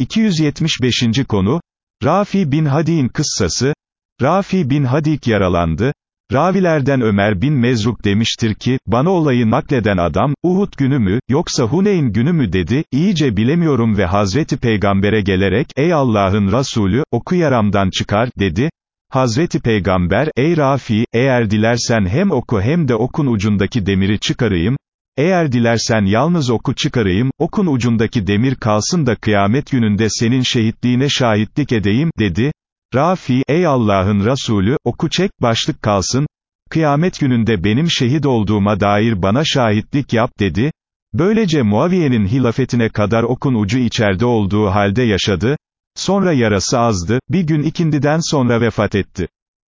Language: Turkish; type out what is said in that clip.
275. konu, Rafi bin Hadi'in kıssası, Rafi bin Hadik yaralandı, Ravilerden Ömer bin Mezruk demiştir ki, bana olayı nakleden adam, Uhud günü mü, yoksa Huneyn günü mü dedi, iyice bilemiyorum ve Hazreti Peygamber'e gelerek, ey Allah'ın Resulü, oku yaramdan çıkar, dedi, Hazreti Peygamber, ey Rafi, eğer dilersen hem oku hem de okun ucundaki demiri çıkarayım, eğer dilersen yalnız oku çıkarayım, okun ucundaki demir kalsın da kıyamet gününde senin şehitliğine şahitlik edeyim, dedi. Rafi, ey Allah'ın Resulü, oku çek, başlık kalsın, kıyamet gününde benim şehit olduğuma dair bana şahitlik yap, dedi. Böylece Muaviye'nin hilafetine kadar okun ucu içeride olduğu halde yaşadı, sonra yarası azdı, bir gün ikindiden sonra vefat etti.